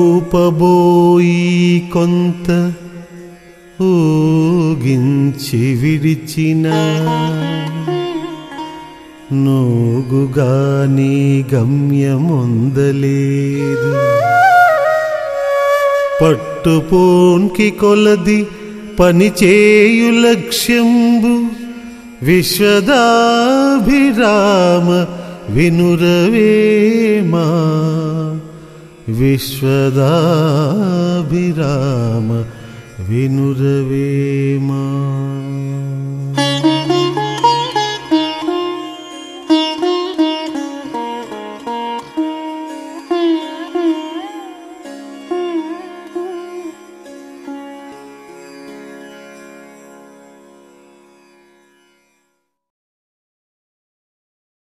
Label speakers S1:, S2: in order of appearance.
S1: ఊపబోయి కొంత ఊగించి విడిచిన నోగుగాని గమ్యముందలేదు. పట్టుపోన్కి కొలది పనిచేయు లక్ష్యంబు విశ్వదాభిరామ వినురవేమా విశ్వదాభిరామ వినురవేమా